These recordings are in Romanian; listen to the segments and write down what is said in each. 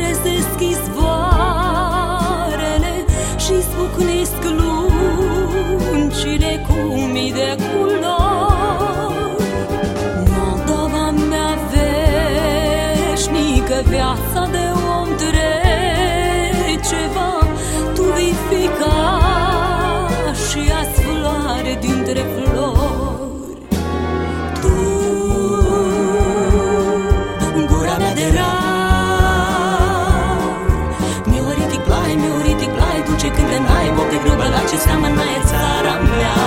trezesc izvoarele Și spucnesc luncile cu mii de culori. Moldova mea veșnică, viața de om drept seamănă e țara mea.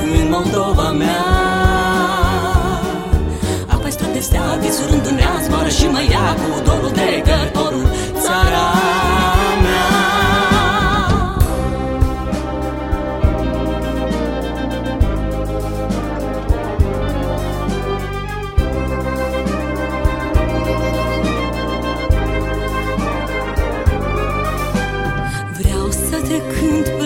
Doamne, Moldova mea. Apoi strânde stea, visul rândunează, moară și mă ia cu dorul te cânt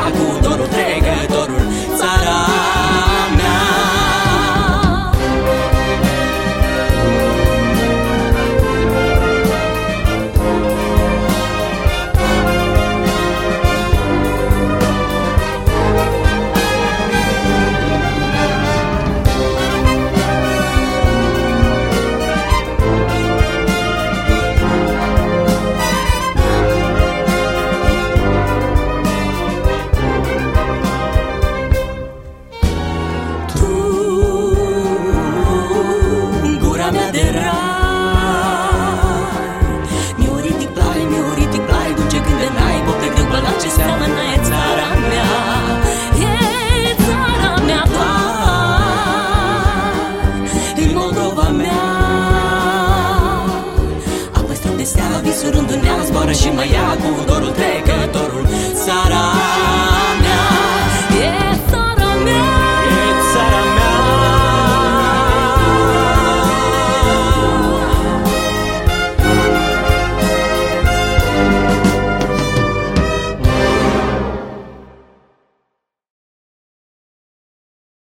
și mă ia cu dorul tău